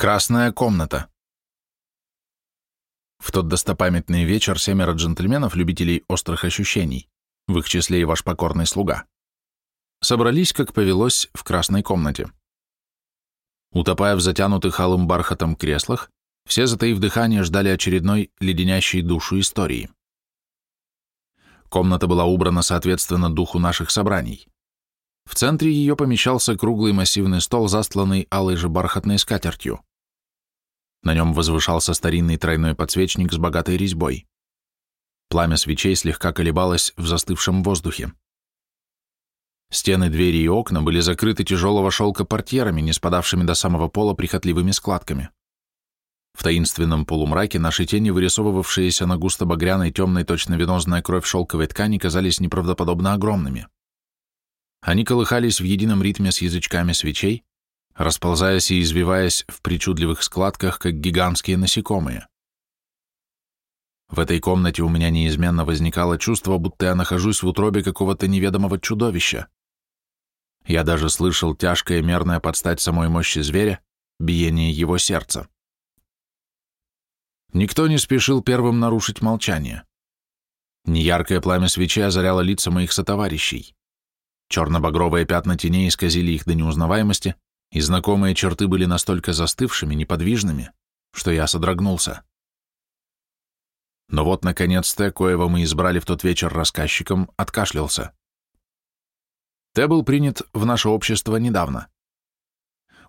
Красная комната. В тот достопамятный вечер семеро джентльменов, любителей острых ощущений, в их числе и ваш покорный слуга, собрались, как повелось, в красной комнате. Утопая в затянутых алым бархатом креслах, все, затаив дыхание, ждали очередной леденящей душу истории. Комната была убрана соответственно духу наших собраний. В центре ее помещался круглый массивный стол, застланный алой же бархатной скатертью. На нем возвышался старинный тройной подсвечник с богатой резьбой. Пламя свечей слегка колебалось в застывшем воздухе. Стены, двери и окна были закрыты тяжелого шелка портьерами, не спадавшими до самого пола прихотливыми складками. В таинственном полумраке наши тени, вырисовывавшиеся на густо-багряной темной точно венозная кровь шелковой ткани, казались неправдоподобно огромными. Они колыхались в едином ритме с язычками свечей, расползаясь и извиваясь в причудливых складках, как гигантские насекомые. В этой комнате у меня неизменно возникало чувство, будто я нахожусь в утробе какого-то неведомого чудовища. Я даже слышал тяжкое мерное подстать самой мощи зверя, биение его сердца. Никто не спешил первым нарушить молчание. Неяркое пламя свечи озаряло лица моих сотоварищей. Черно-багровые пятна теней исказили их до неузнаваемости, и знакомые черты были настолько застывшими, неподвижными, что я содрогнулся. Но вот, наконец, Т, коего мы избрали в тот вечер рассказчиком, откашлялся. Т был принят в наше общество недавно.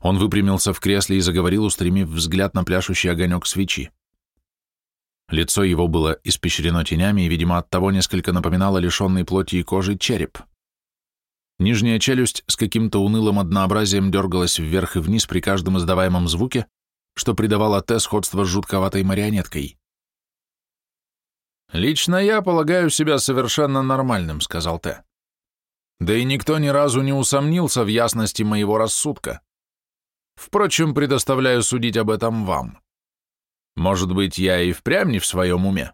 Он выпрямился в кресле и заговорил, устремив взгляд на пляшущий огонек свечи. Лицо его было испещрено тенями и, видимо, оттого несколько напоминало лишенный плоти и кожи череп. Нижняя челюсть с каким-то унылым однообразием дергалась вверх и вниз при каждом издаваемом звуке, что придавало Т сходство с жутковатой марионеткой. «Лично я полагаю себя совершенно нормальным», — сказал Т. «Да и никто ни разу не усомнился в ясности моего рассудка. Впрочем, предоставляю судить об этом вам. Может быть, я и впрямь не в своем уме?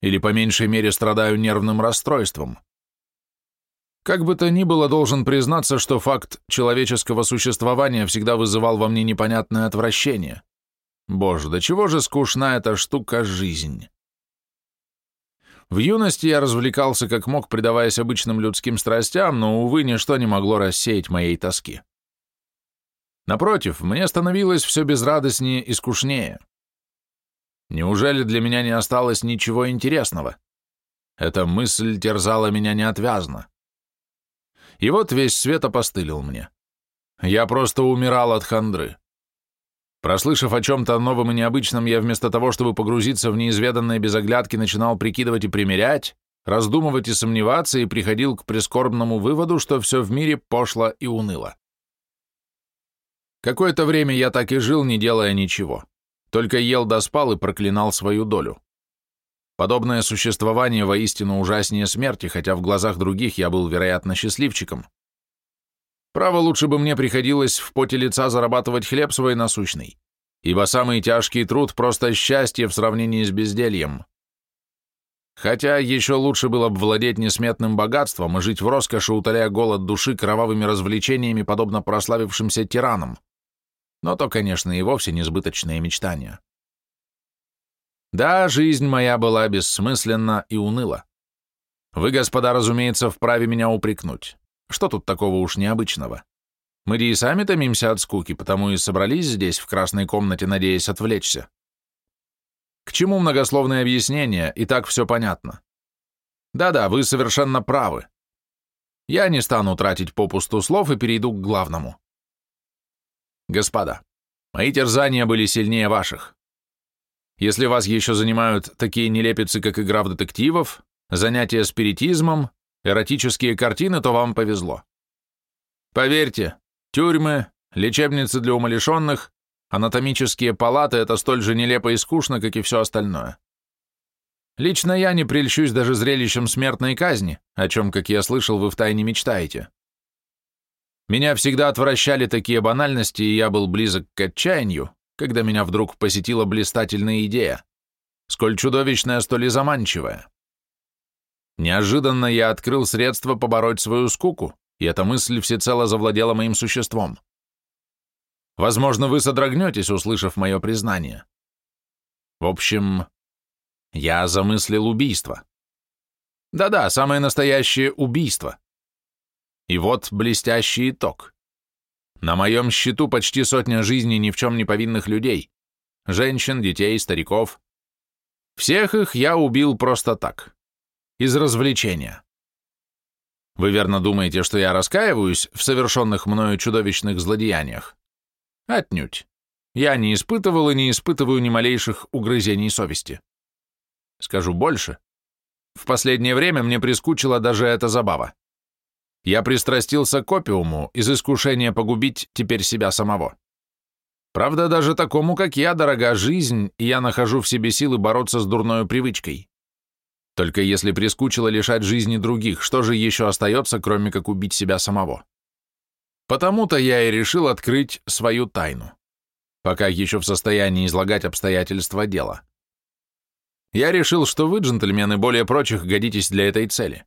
Или по меньшей мере страдаю нервным расстройством? Как бы то ни было, должен признаться, что факт человеческого существования всегда вызывал во мне непонятное отвращение. Боже, до чего же скучна эта штука жизнь. В юности я развлекался как мог, предаваясь обычным людским страстям, но, увы, ничто не могло рассеять моей тоски. Напротив, мне становилось все безрадостнее и скучнее. Неужели для меня не осталось ничего интересного? Эта мысль терзала меня неотвязно. И вот весь свет опостылил мне. Я просто умирал от хандры. Прослышав о чем-то новом и необычном, я вместо того, чтобы погрузиться в неизведанные без оглядки, начинал прикидывать и примерять, раздумывать и сомневаться, и приходил к прискорбному выводу, что все в мире пошло и уныло. Какое-то время я так и жил, не делая ничего. Только ел да спал и проклинал свою долю. Подобное существование воистину ужаснее смерти, хотя в глазах других я был, вероятно, счастливчиком. Право, лучше бы мне приходилось в поте лица зарабатывать хлеб свой насущный, ибо самый тяжкий труд — просто счастье в сравнении с бездельем. Хотя еще лучше было бы владеть несметным богатством и жить в роскоши, утоляя голод души кровавыми развлечениями, подобно прославившимся тиранам но то, конечно, и вовсе несбыточные мечтания. Да, жизнь моя была бессмысленна и уныла. Вы, господа, разумеется, вправе меня упрекнуть. Что тут такого уж необычного? Мы и сами томимся от скуки, потому и собрались здесь, в красной комнате, надеясь отвлечься. К чему многословное объяснение, и так все понятно. Да-да, вы совершенно правы. Я не стану тратить попусту слов и перейду к главному. Господа, мои терзания были сильнее ваших. Если вас еще занимают такие нелепицы, как игра в детективов, занятия спиритизмом, эротические картины, то вам повезло. Поверьте, тюрьмы, лечебницы для умалишенных, анатомические палаты — это столь же нелепо и скучно, как и все остальное. Лично я не прельщусь даже зрелищем смертной казни, о чем, как я слышал, вы втайне мечтаете. Меня всегда отвращали такие банальности, и я был близок к отчаянию, когда меня вдруг посетила блистательная идея, сколь чудовищная, столь и заманчивая. Неожиданно я открыл средства побороть свою скуку, и эта мысль всецело завладела моим существом. Возможно, вы содрогнетесь, услышав мое признание. В общем, я замыслил убийство. Да-да, самое настоящее убийство. И вот блестящий итог. На моем счету почти сотня жизней ни в чем не повинных людей. Женщин, детей, стариков. Всех их я убил просто так. Из развлечения. Вы верно думаете, что я раскаиваюсь в совершенных мною чудовищных злодеяниях? Отнюдь. Я не испытывал и не испытываю ни малейших угрызений совести. Скажу больше. В последнее время мне прискучила даже эта забава. Я пристрастился к опиуму из искушения погубить теперь себя самого. Правда, даже такому, как я, дорога жизнь, и я нахожу в себе силы бороться с дурной привычкой. Только если прискучило лишать жизни других, что же еще остается, кроме как убить себя самого? Потому-то я и решил открыть свою тайну, пока еще в состоянии излагать обстоятельства дела. Я решил, что вы, джентльмены, более прочих годитесь для этой цели.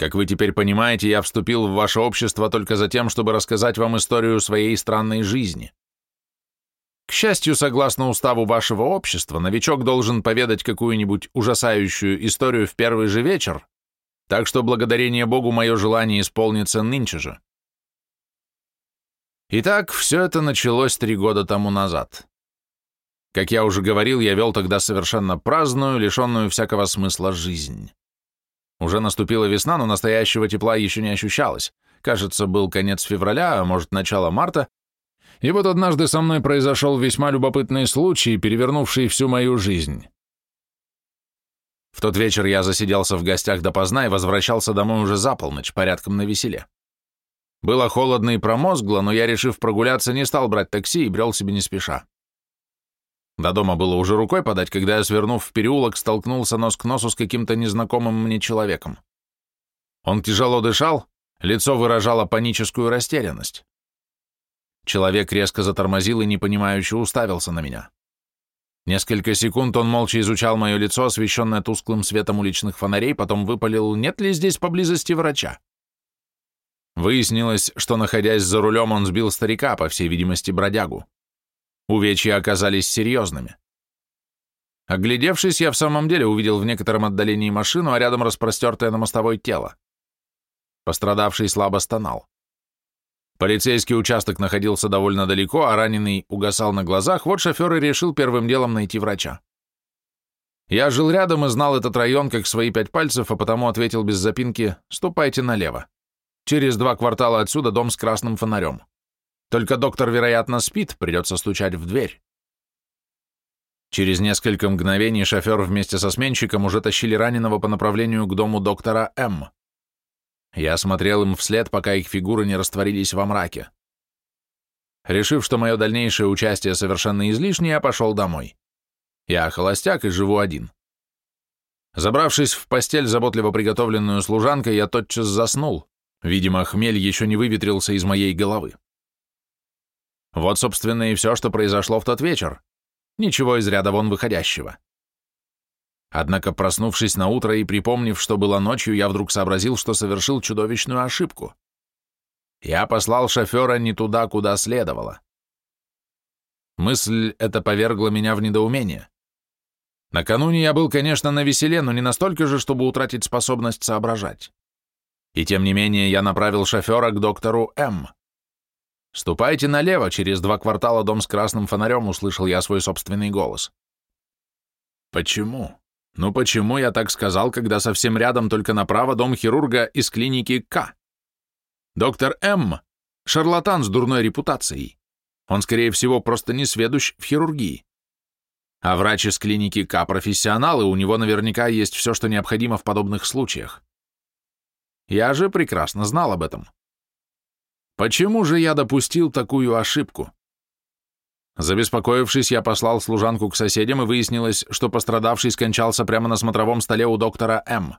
Как вы теперь понимаете, я вступил в ваше общество только за тем, чтобы рассказать вам историю своей странной жизни. К счастью, согласно уставу вашего общества, новичок должен поведать какую-нибудь ужасающую историю в первый же вечер, так что благодарение Богу мое желание исполнится нынче же. Итак, все это началось три года тому назад. Как я уже говорил, я вел тогда совершенно праздную, лишенную всякого смысла жизнь. Уже наступила весна, но настоящего тепла еще не ощущалось. Кажется, был конец февраля, а может, начало марта. И вот однажды со мной произошел весьма любопытный случай, перевернувший всю мою жизнь. В тот вечер я засиделся в гостях допоздна и возвращался домой уже за полночь, порядком на веселе. Было холодно и промозгло, но я, решив прогуляться, не стал брать такси и брел себе не спеша. До дома было уже рукой подать, когда я, свернув в переулок, столкнулся нос к носу с каким-то незнакомым мне человеком. Он тяжело дышал, лицо выражало паническую растерянность. Человек резко затормозил и непонимающе уставился на меня. Несколько секунд он молча изучал мое лицо, освещенное тусклым светом уличных фонарей, потом выпалил, нет ли здесь поблизости врача. Выяснилось, что, находясь за рулем, он сбил старика, по всей видимости, бродягу. Увечья оказались серьезными. Оглядевшись, я в самом деле увидел в некотором отдалении машину, а рядом распростертое на мостовой тело. Пострадавший слабо стонал. Полицейский участок находился довольно далеко, а раненый угасал на глазах, вот шофер и решил первым делом найти врача. Я жил рядом и знал этот район как свои пять пальцев, а потому ответил без запинки «ступайте налево». Через два квартала отсюда дом с красным фонарем. Только доктор, вероятно, спит, придется стучать в дверь. Через несколько мгновений шофер вместе со сменщиком уже тащили раненого по направлению к дому доктора М. Я смотрел им вслед, пока их фигуры не растворились во мраке. Решив, что мое дальнейшее участие совершенно излишнее, я пошел домой. Я холостяк и живу один. Забравшись в постель, заботливо приготовленную служанкой, я тотчас заснул. Видимо, хмель еще не выветрился из моей головы. Вот, собственно, и все, что произошло в тот вечер. Ничего из ряда вон выходящего. Однако, проснувшись на утро и припомнив, что было ночью, я вдруг сообразил, что совершил чудовищную ошибку. Я послал шофера не туда, куда следовало. Мысль эта повергла меня в недоумение. Накануне я был, конечно, на веселе, но не настолько же, чтобы утратить способность соображать. И тем не менее я направил шофера к доктору М. «Ступайте налево, через два квартала дом с красным фонарем», — услышал я свой собственный голос. «Почему? Ну почему я так сказал, когда совсем рядом только направо дом хирурга из клиники К? Доктор М. — шарлатан с дурной репутацией. Он, скорее всего, просто не сведущ в хирургии. А врач из клиники К — профессионал, и у него наверняка есть все, что необходимо в подобных случаях. Я же прекрасно знал об этом. Почему же я допустил такую ошибку? Забеспокоившись, я послал служанку к соседям, и выяснилось, что пострадавший скончался прямо на смотровом столе у доктора М.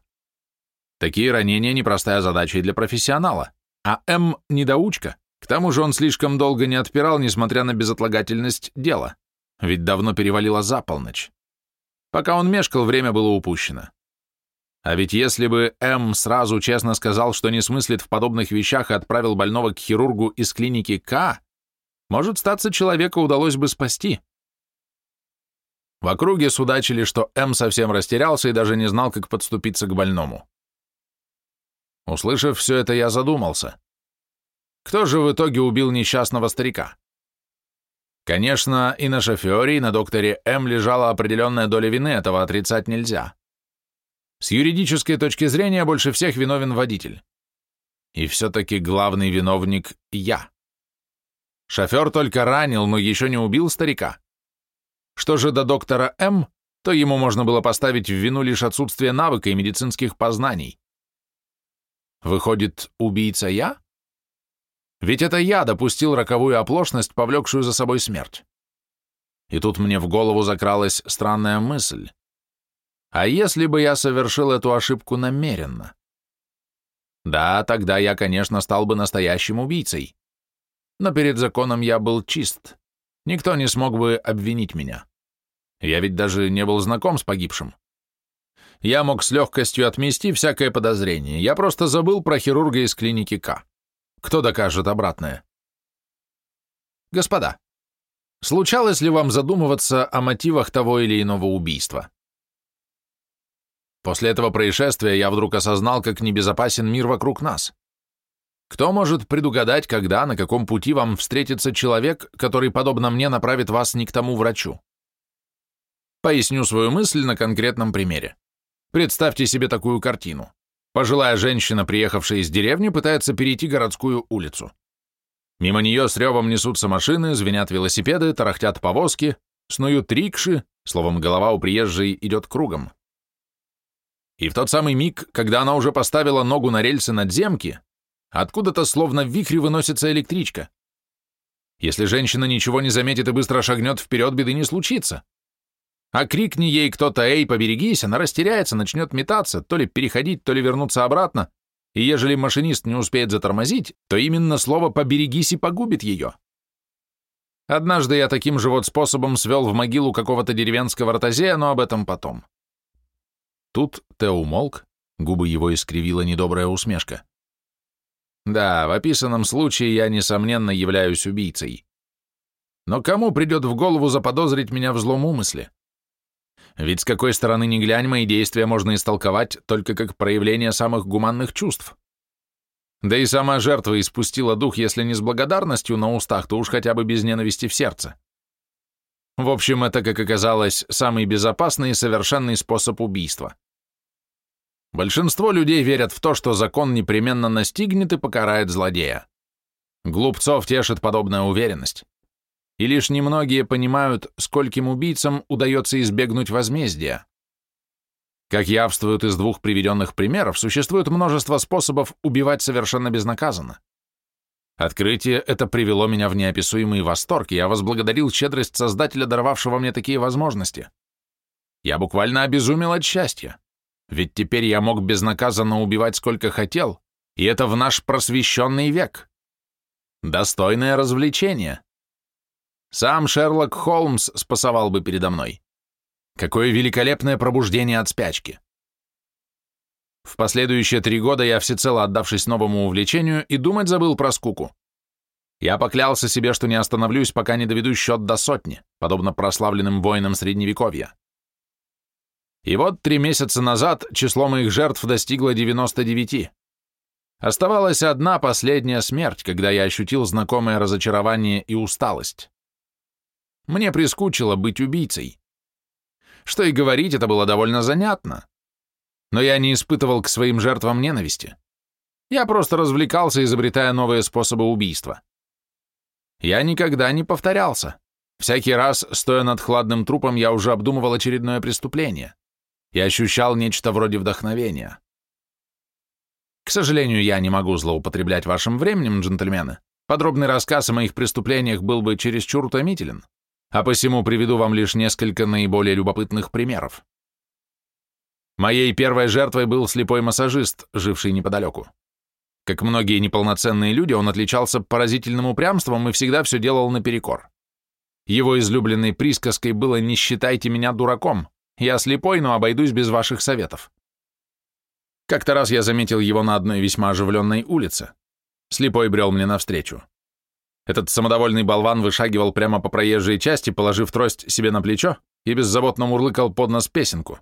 Такие ранения – непростая задача и для профессионала. А М – недоучка. К тому же он слишком долго не отпирал, несмотря на безотлагательность дела. Ведь давно перевалило за полночь. Пока он мешкал, время было упущено. А ведь если бы М сразу честно сказал, что не смыслит в подобных вещах и отправил больного к хирургу из клиники К, Может, статься человека удалось бы спасти. В округе судачили, что М совсем растерялся и даже не знал, как подступиться к больному. Услышав все это, я задумался. Кто же в итоге убил несчастного старика? Конечно, и на шофере, и на докторе М лежала определенная доля вины, этого отрицать нельзя. С юридической точки зрения больше всех виновен водитель. И все-таки главный виновник — я. Шофер только ранил, но еще не убил старика. Что же до доктора М, то ему можно было поставить в вину лишь отсутствие навыка и медицинских познаний. Выходит, убийца я? Ведь это я допустил роковую оплошность, повлекшую за собой смерть. И тут мне в голову закралась странная мысль. А если бы я совершил эту ошибку намеренно? Да, тогда я, конечно, стал бы настоящим убийцей. Но перед законом я был чист. Никто не смог бы обвинить меня. Я ведь даже не был знаком с погибшим. Я мог с легкостью отмести всякое подозрение. Я просто забыл про хирурга из клиники К. Кто докажет обратное? Господа, случалось ли вам задумываться о мотивах того или иного убийства? После этого происшествия я вдруг осознал, как небезопасен мир вокруг нас. Кто может предугадать, когда, на каком пути вам встретится человек, который, подобно мне, направит вас не к тому врачу? Поясню свою мысль на конкретном примере. Представьте себе такую картину. Пожилая женщина, приехавшая из деревни, пытается перейти городскую улицу. Мимо нее с ревом несутся машины, звенят велосипеды, тарахтят повозки, снуют рикши, словом, голова у приезжей идет кругом. И в тот самый миг, когда она уже поставила ногу на рельсы надземки, откуда-то словно в вихре выносится электричка. Если женщина ничего не заметит и быстро шагнет вперед, беды не случится. А крикни ей кто-то «Эй, поберегись!», она растеряется, начнет метаться, то ли переходить, то ли вернуться обратно, и ежели машинист не успеет затормозить, то именно слово «поберегись» и погубит ее. Однажды я таким же вот способом свел в могилу какого-то деревенского ротозея, но об этом потом. Тут Тео умолк, губы его искривила недобрая усмешка. Да, в описанном случае я, несомненно, являюсь убийцей. Но кому придет в голову заподозрить меня в злом умысле? Ведь с какой стороны ни глянь, мои действия можно истолковать только как проявление самых гуманных чувств. Да и сама жертва испустила дух, если не с благодарностью на устах, то уж хотя бы без ненависти в сердце. В общем, это, как оказалось, самый безопасный и совершенный способ убийства. Большинство людей верят в то, что закон непременно настигнет и покарает злодея. Глупцов тешит подобная уверенность. И лишь немногие понимают, скольким убийцам удается избегнуть возмездия. Как явствуют из двух приведенных примеров, существует множество способов убивать совершенно безнаказанно. Открытие это привело меня в неописуемый восторг, и я возблагодарил щедрость Создателя, даровавшего мне такие возможности. Я буквально обезумел от счастья. Ведь теперь я мог безнаказанно убивать сколько хотел, и это в наш просвещенный век. Достойное развлечение. Сам Шерлок Холмс спасовал бы передо мной. Какое великолепное пробуждение от спячки. В последующие три года я всецело отдавшись новому увлечению и думать забыл про скуку. Я поклялся себе, что не остановлюсь, пока не доведу счет до сотни, подобно прославленным воинам Средневековья. И вот три месяца назад число моих жертв достигло 99. Оставалась одна последняя смерть, когда я ощутил знакомое разочарование и усталость. Мне прискучило быть убийцей. Что и говорить, это было довольно занятно. Но я не испытывал к своим жертвам ненависти. Я просто развлекался, изобретая новые способы убийства. Я никогда не повторялся. Всякий раз, стоя над хладным трупом, я уже обдумывал очередное преступление и ощущал нечто вроде вдохновения. К сожалению, я не могу злоупотреблять вашим временем, джентльмены. Подробный рассказ о моих преступлениях был бы чересчур утомителен, а посему приведу вам лишь несколько наиболее любопытных примеров. Моей первой жертвой был слепой массажист, живший неподалеку. Как многие неполноценные люди, он отличался поразительным упрямством и всегда все делал наперекор. Его излюбленной присказкой было «не считайте меня дураком», я слепой, но обойдусь без ваших советов. Как-то раз я заметил его на одной весьма оживленной улице. Слепой брел мне навстречу. Этот самодовольный болван вышагивал прямо по проезжей части, положив трость себе на плечо и беззаботно мурлыкал под нос песенку.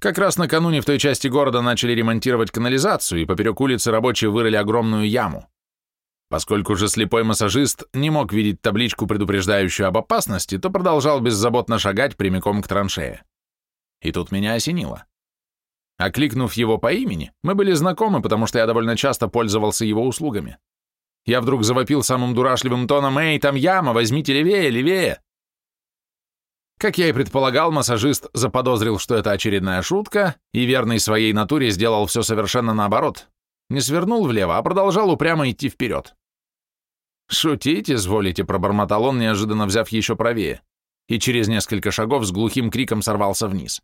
Как раз накануне в той части города начали ремонтировать канализацию, и поперек улицы рабочие вырыли огромную яму. Поскольку же слепой массажист не мог видеть табличку, предупреждающую об опасности, то продолжал беззаботно шагать прямиком к траншее. И тут меня осенило. Окликнув его по имени, мы были знакомы, потому что я довольно часто пользовался его услугами. Я вдруг завопил самым дурашливым тоном «Эй, там яма, возьмите левее, левее!» Как я и предполагал, массажист заподозрил, что это очередная шутка, и верной своей натуре сделал все совершенно наоборот. Не свернул влево, а продолжал упрямо идти вперед. «Шутить, изволите», — пробормотал он, неожиданно взяв еще правее, и через несколько шагов с глухим криком сорвался вниз.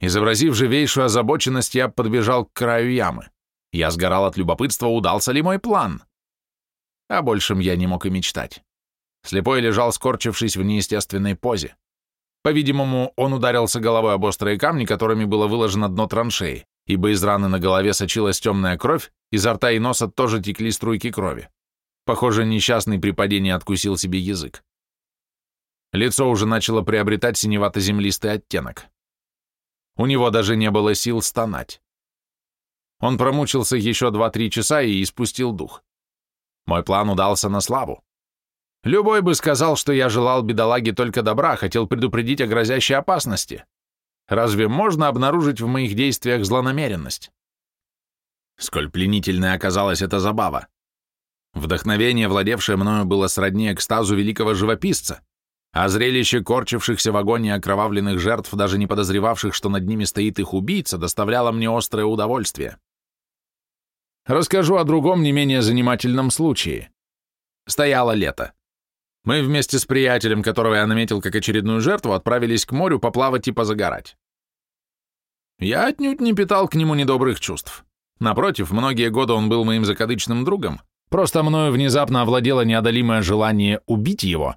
Изобразив живейшую озабоченность, я подбежал к краю ямы. Я сгорал от любопытства, удался ли мой план. О большем я не мог и мечтать. Слепой лежал, скорчившись в неестественной позе. По-видимому, он ударился головой об острые камни, которыми было выложено дно траншеи, ибо из раны на голове сочилась темная кровь, изо рта и носа тоже текли струйки крови. Похоже, несчастный при падении откусил себе язык. Лицо уже начало приобретать синевато-землистый оттенок. У него даже не было сил стонать. Он промучился еще два-три часа и испустил дух. Мой план удался на славу. Любой бы сказал, что я желал бедолаге только добра, хотел предупредить о грозящей опасности. Разве можно обнаружить в моих действиях злонамеренность? Сколь пленительной оказалась эта забава. Вдохновение, владевшее мною, было сродни экстазу великого живописца, а зрелище корчившихся в агонии окровавленных жертв, даже не подозревавших, что над ними стоит их убийца, доставляло мне острое удовольствие. Расскажу о другом не менее занимательном случае. Стояло лето. Мы вместе с приятелем, которого я наметил как очередную жертву, отправились к морю поплавать и позагорать. Я отнюдь не питал к нему недобрых чувств. Напротив, многие годы он был моим закадычным другом, просто мною внезапно овладело неодолимое желание убить его.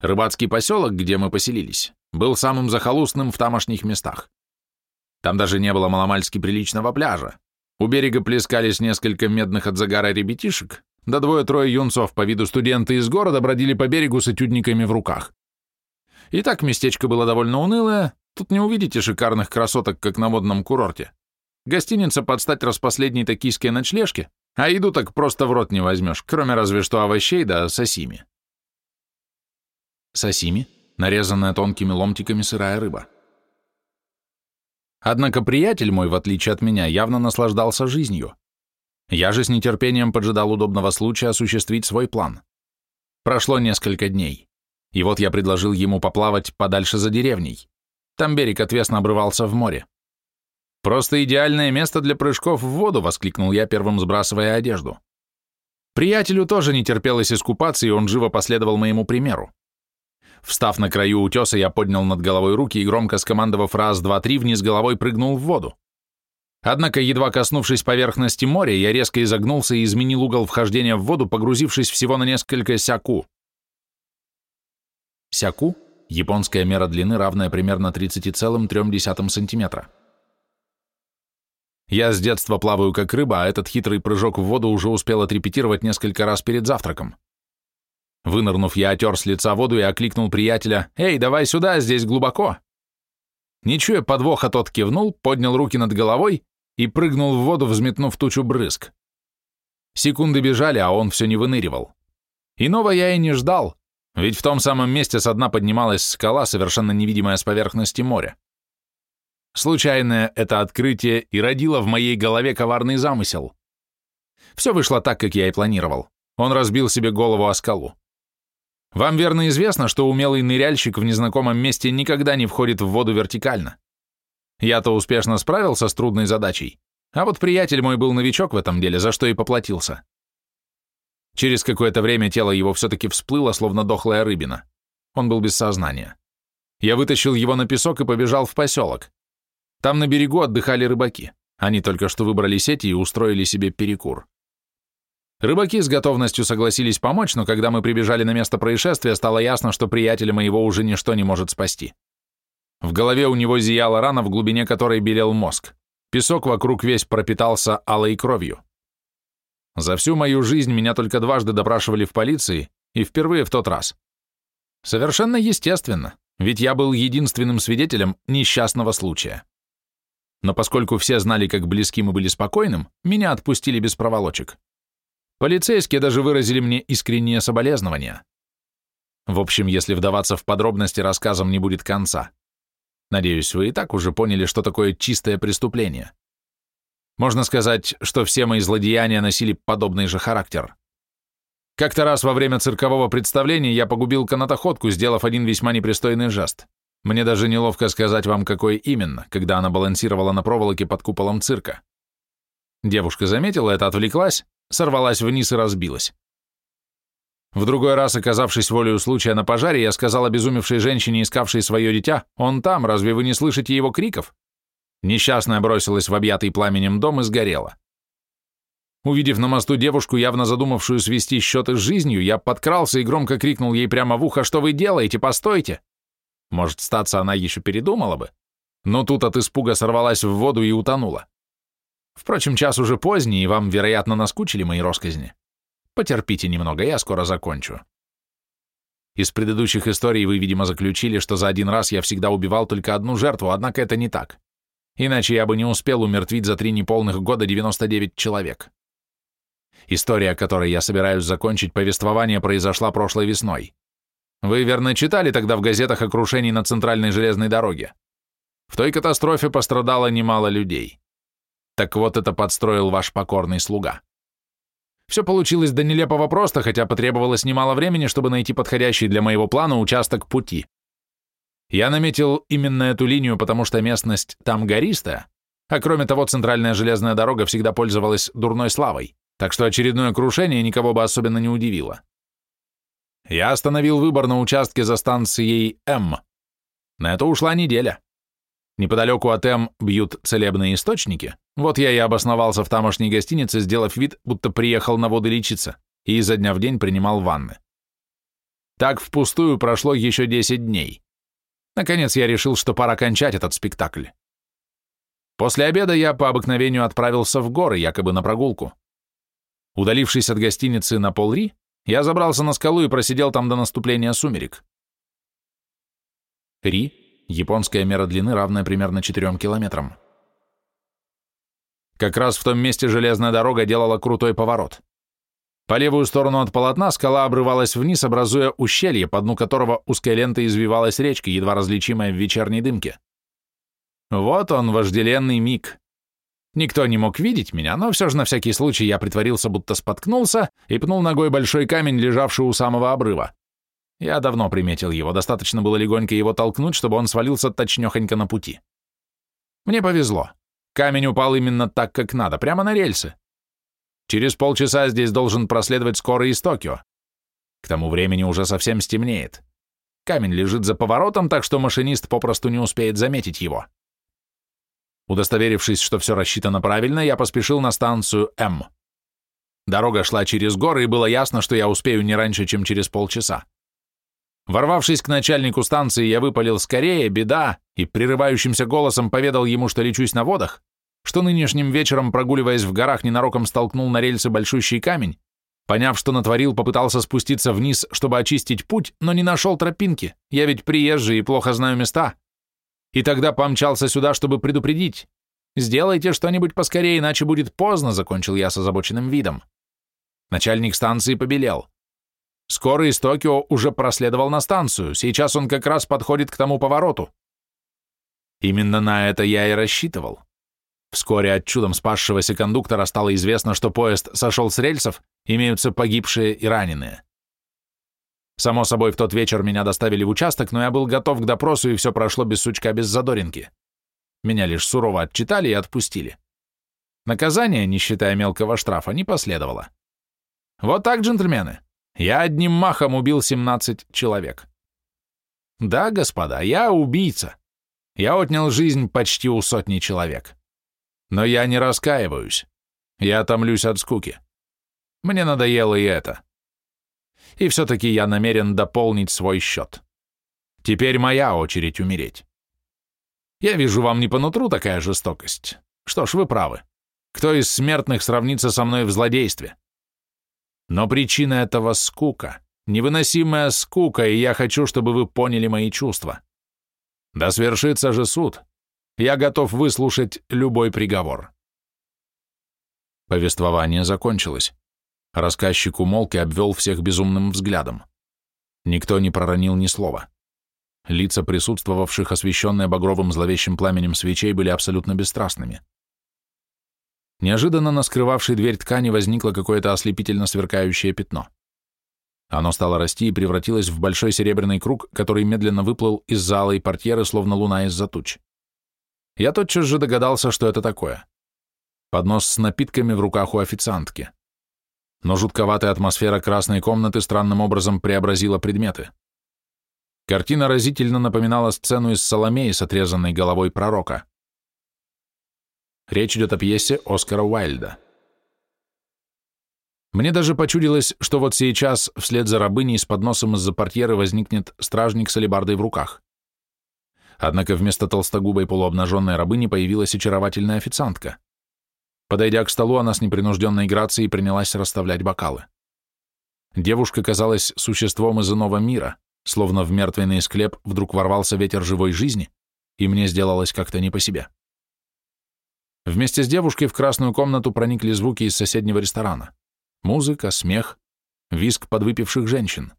Рыбацкий поселок, где мы поселились, был самым захолустным в тамошних местах. Там даже не было маломальски приличного пляжа. У берега плескались несколько медных от загара ребятишек, да двое-трое юнцов по виду студенты из города бродили по берегу с этюдниками в руках. И так местечко было довольно унылое, тут не увидите шикарных красоток, как на модном курорте. Гостиница под стать распоследней токийской ночлежки, а еду так просто в рот не возьмешь, кроме разве что овощей да сосими. Сосими — нарезанная тонкими ломтиками сырая рыба. Однако приятель мой, в отличие от меня, явно наслаждался жизнью. Я же с нетерпением поджидал удобного случая осуществить свой план. Прошло несколько дней, и вот я предложил ему поплавать подальше за деревней. Там берег отвесно обрывался в море. «Просто идеальное место для прыжков в воду!» — воскликнул я, первым сбрасывая одежду. Приятелю тоже не терпелось искупаться, и он живо последовал моему примеру. Встав на краю утеса, я поднял над головой руки и, громко скомандовав раз, два, три, вниз головой прыгнул в воду. Однако, едва коснувшись поверхности моря, я резко изогнулся и изменил угол вхождения в воду, погрузившись всего на несколько сяку. Сяку — японская мера длины, равная примерно 30,3 сантиметра. Я с детства плаваю как рыба, а этот хитрый прыжок в воду уже успел отрепетировать несколько раз перед завтраком. Вынырнув, я отер с лица воду и окликнул приятеля «Эй, давай сюда, здесь глубоко!» Не подвоха, тот кивнул, поднял руки над головой и прыгнул в воду, взметнув тучу брызг. Секунды бежали, а он все не выныривал. Иного я и не ждал, ведь в том самом месте со дна поднималась скала, совершенно невидимая с поверхности моря. Случайное это открытие и родило в моей голове коварный замысел. Все вышло так, как я и планировал. Он разбил себе голову о скалу. Вам верно известно, что умелый ныряльщик в незнакомом месте никогда не входит в воду вертикально. Я-то успешно справился с трудной задачей, а вот приятель мой был новичок в этом деле, за что и поплатился. Через какое-то время тело его все-таки всплыло, словно дохлая рыбина. Он был без сознания. Я вытащил его на песок и побежал в поселок. Там на берегу отдыхали рыбаки. Они только что выбрали сети и устроили себе перекур. Рыбаки с готовностью согласились помочь, но когда мы прибежали на место происшествия, стало ясно, что приятеля моего уже ничто не может спасти. В голове у него зияла рана, в глубине которой белел мозг. Песок вокруг весь пропитался алой кровью. За всю мою жизнь меня только дважды допрашивали в полиции, и впервые в тот раз. Совершенно естественно, ведь я был единственным свидетелем несчастного случая. Но поскольку все знали, как близки мы были спокойным, меня отпустили без проволочек. Полицейские даже выразили мне искреннее соболезнования. В общем, если вдаваться в подробности, рассказом не будет конца. Надеюсь, вы и так уже поняли, что такое чистое преступление. Можно сказать, что все мои злодеяния носили подобный же характер. Как-то раз во время циркового представления я погубил канатоходку, сделав один весьма непристойный жест. Мне даже неловко сказать вам, какой именно, когда она балансировала на проволоке под куполом цирка. Девушка заметила это, отвлеклась, сорвалась вниз и разбилась. В другой раз, оказавшись волею случая на пожаре, я сказал обезумевшей женщине, искавшей свое дитя, «Он там, разве вы не слышите его криков?» Несчастная бросилась в объятый пламенем дом и сгорела. Увидев на мосту девушку, явно задумавшую свести счеты с жизнью, я подкрался и громко крикнул ей прямо в ухо, «Что вы делаете? Постойте!» Может, статься она еще передумала бы, но тут от испуга сорвалась в воду и утонула. Впрочем, час уже поздний, и вам, вероятно, наскучили мои росказни. Потерпите немного, я скоро закончу. Из предыдущих историй вы, видимо, заключили, что за один раз я всегда убивал только одну жертву, однако это не так. Иначе я бы не успел умертвить за три неполных года 99 человек. История, которой я собираюсь закончить повествование, произошла прошлой весной. Вы, верно, читали тогда в газетах о крушении на центральной железной дороге? В той катастрофе пострадало немало людей. Так вот это подстроил ваш покорный слуга. Все получилось до нелепого просто, хотя потребовалось немало времени, чтобы найти подходящий для моего плана участок пути. Я наметил именно эту линию, потому что местность там гористая, а кроме того, центральная железная дорога всегда пользовалась дурной славой, так что очередное крушение никого бы особенно не удивило. Я остановил выбор на участке за станцией М. На это ушла неделя. Неподалеку от М бьют целебные источники, вот я и обосновался в тамошней гостинице, сделав вид, будто приехал на воды лечиться, и изо дня в день принимал ванны. Так впустую прошло еще 10 дней. Наконец я решил, что пора кончать этот спектакль. После обеда я по обыкновению отправился в горы, якобы на прогулку. Удалившись от гостиницы на полри, я забрался на скалу и просидел там до наступления сумерек. Ри — японская мера длины, равная примерно 4 километрам. Как раз в том месте железная дорога делала крутой поворот. По левую сторону от полотна скала обрывалась вниз, образуя ущелье, по дну которого узкой лентой извивалась речка, едва различимая в вечерней дымке. Вот он, вожделенный миг. Никто не мог видеть меня, но все же на всякий случай я притворился, будто споткнулся, и пнул ногой большой камень, лежавший у самого обрыва. Я давно приметил его, достаточно было легонько его толкнуть, чтобы он свалился точнёхонько на пути. Мне повезло. Камень упал именно так, как надо, прямо на рельсы. Через полчаса здесь должен проследовать скорый из Токио. К тому времени уже совсем стемнеет. Камень лежит за поворотом, так что машинист попросту не успеет заметить его. Удостоверившись, что все рассчитано правильно, я поспешил на станцию М. Дорога шла через горы, и было ясно, что я успею не раньше, чем через полчаса. Ворвавшись к начальнику станции, я выпалил «Скорее, беда!» и прерывающимся голосом поведал ему, что лечусь на водах, что нынешним вечером, прогуливаясь в горах, ненароком столкнул на рельсы большущий камень, поняв, что натворил, попытался спуститься вниз, чтобы очистить путь, но не нашел тропинки, я ведь приезжий и плохо знаю места. И тогда помчался сюда, чтобы предупредить. «Сделайте что-нибудь поскорее, иначе будет поздно», — закончил я с озабоченным видом. Начальник станции побелел. Скорый из Токио уже проследовал на станцию, сейчас он как раз подходит к тому повороту. Именно на это я и рассчитывал. Вскоре от чудом спасшегося кондуктора стало известно, что поезд сошел с рельсов, имеются погибшие и раненые. Само собой, в тот вечер меня доставили в участок, но я был готов к допросу, и все прошло без сучка, без задоринки. Меня лишь сурово отчитали и отпустили. Наказание, не считая мелкого штрафа, не последовало. Вот так, джентльмены. Я одним махом убил 17 человек. Да, господа, я убийца. Я отнял жизнь почти у сотни человек. Но я не раскаиваюсь. Я томлюсь от скуки. Мне надоело и это. И все-таки я намерен дополнить свой счет. Теперь моя очередь умереть. Я вижу, вам не по нутру такая жестокость. Что ж, вы правы. Кто из смертных сравнится со мной в злодействе? Но причина этого скука, невыносимая скука, и я хочу, чтобы вы поняли мои чувства. Да свершится же суд. Я готов выслушать любой приговор. Повествование закончилось. Рассказчик умолк и обвел всех безумным взглядом. Никто не проронил ни слова. Лица присутствовавших, освещенные багровым зловещим пламенем свечей, были абсолютно бесстрастными. Неожиданно на скрывавшей дверь ткани возникло какое-то ослепительно сверкающее пятно. Оно стало расти и превратилось в большой серебряный круг, который медленно выплыл из зала и портьеры, словно луна из-за туч. Я тотчас же догадался, что это такое. Поднос с напитками в руках у официантки. Но жутковатая атмосфера красной комнаты странным образом преобразила предметы. Картина разительно напоминала сцену из Соломеи с отрезанной головой пророка. Речь идет о пьесе Оскара Уайльда. Мне даже почудилось, что вот сейчас вслед за рабыней с подносом из-за портьеры возникнет стражник с алебардой в руках. Однако вместо толстогубой полуобнаженной рабыни появилась очаровательная официантка. Подойдя к столу, она с непринужденной грацией принялась расставлять бокалы. Девушка казалась существом из иного мира, словно в мертвенный склеп вдруг ворвался ветер живой жизни, и мне сделалось как-то не по себе. Вместе с девушкой в красную комнату проникли звуки из соседнего ресторана. Музыка, смех, визг подвыпивших женщин.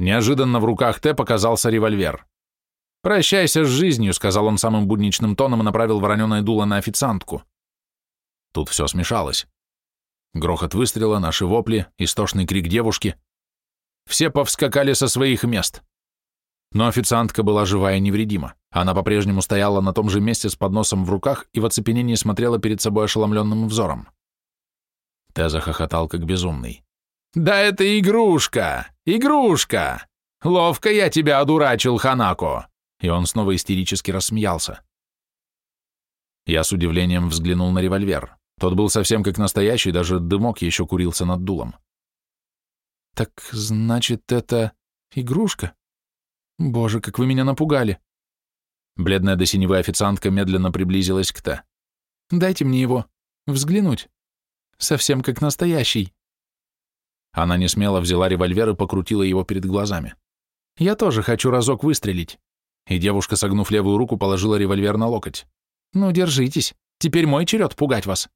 Неожиданно в руках Т показался револьвер. «Прощайся с жизнью», — сказал он самым будничным тоном и направил вороненое дуло на официантку. Тут все смешалось. Грохот выстрела, наши вопли, истошный крик девушки. Все повскакали со своих мест. Но официантка была жива и невредима. Она по-прежнему стояла на том же месте с подносом в руках и в оцепенении смотрела перед собой ошеломленным взором. Тэ захохотал, как безумный. «Да это игрушка! Игрушка! Ловко я тебя одурачил, Ханако!» И он снова истерически рассмеялся. Я с удивлением взглянул на револьвер. Тот был совсем как настоящий, даже дымок еще курился над дулом. «Так значит, это игрушка?» «Боже, как вы меня напугали!» Бледная до синевы официантка медленно приблизилась к Т. «Дайте мне его. Взглянуть. Совсем как настоящий». Она не смело взяла револьвер и покрутила его перед глазами. «Я тоже хочу разок выстрелить». И девушка, согнув левую руку, положила револьвер на локоть. «Ну, держитесь. Теперь мой черед пугать вас».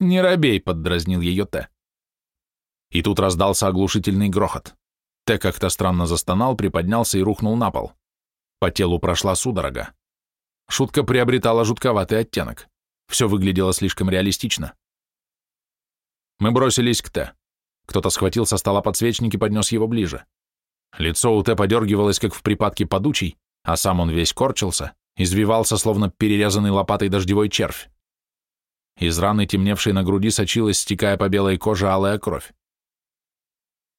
«Не робей», — поддразнил ее Т. И тут раздался оглушительный грохот. Т как-то странно застонал, приподнялся и рухнул на пол. По телу прошла судорога. Шутка приобретала жутковатый оттенок. Все выглядело слишком реалистично. Мы бросились к Т. Кто-то схватил со стола подсвечник и поднес его ближе. Лицо у Т подергивалось, как в припадке подучий, а сам он весь корчился, извивался, словно перерезанный лопатой дождевой червь. Из раны, темневшей на груди, сочилась, стекая по белой коже, алая кровь.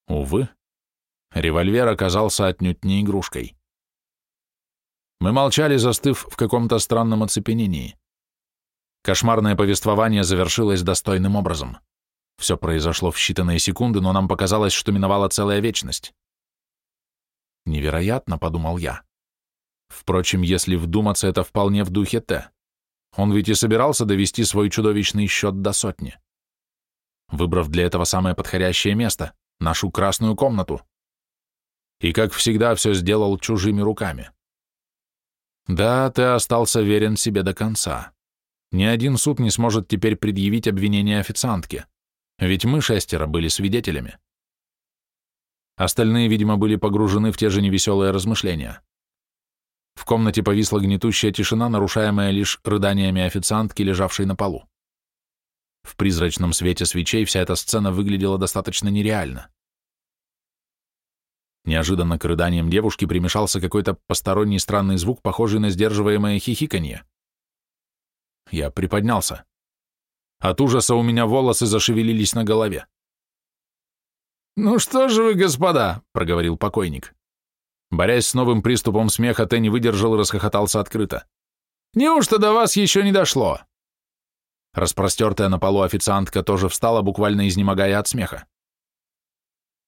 Увы, Револьвер оказался отнюдь не игрушкой. Мы молчали, застыв в каком-то странном оцепенении. Кошмарное повествование завершилось достойным образом. Все произошло в считанные секунды, но нам показалось, что миновала целая вечность. Невероятно, подумал я. Впрочем, если вдуматься, это вполне в духе Т. Он ведь и собирался довести свой чудовищный счет до сотни. Выбрав для этого самое подходящее место, нашу красную комнату и, как всегда, все сделал чужими руками. Да, ты остался верен себе до конца. Ни один суд не сможет теперь предъявить обвинение официантке, ведь мы шестеро были свидетелями. Остальные, видимо, были погружены в те же невеселые размышления. В комнате повисла гнетущая тишина, нарушаемая лишь рыданиями официантки, лежавшей на полу. В призрачном свете свечей вся эта сцена выглядела достаточно нереально. Неожиданно к рыданиям девушки примешался какой-то посторонний странный звук, похожий на сдерживаемое хихиканье. Я приподнялся. От ужаса у меня волосы зашевелились на голове. «Ну что же вы, господа!» — проговорил покойник. Борясь с новым приступом смеха, Т не выдержал и расхохотался открыто. «Неужто до вас еще не дошло?» Распростертая на полу официантка тоже встала, буквально изнемогая от смеха.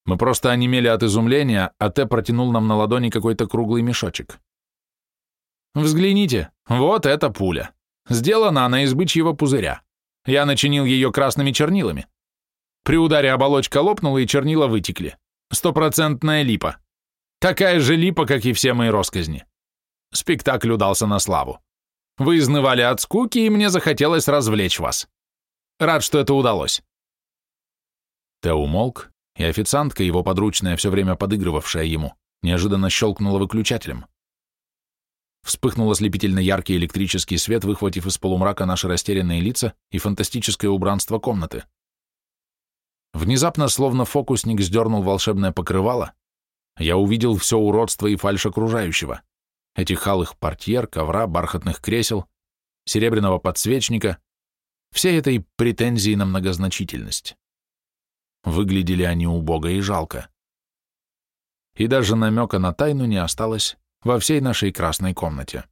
Мы просто онемели от изумления, а Т протянул нам на ладони какой-то круглый мешочек. «Взгляните, вот эта пуля. Сделана она из бычьего пузыря. Я начинил ее красными чернилами. При ударе оболочка лопнула и чернила вытекли. Стопроцентная липа. Такая же липа, как и все мои росказни. Спектакль удался на славу. Вы изнывали от скуки, и мне захотелось развлечь вас. Рад, что это удалось. Те умолк, и официантка, его подручная, все время подыгрывавшая ему, неожиданно щелкнула выключателем. Вспыхнул ослепительно яркий электрический свет, выхватив из полумрака наши растерянные лица и фантастическое убранство комнаты. Внезапно, словно фокусник сдернул волшебное покрывало, я увидел все уродство и фальшь окружающего. Этих алых портьер, ковра, бархатных кресел, серебряного подсвечника, всей этой претензии на многозначительность. Выглядели они убого и жалко. И даже намека на тайну не осталось во всей нашей красной комнате.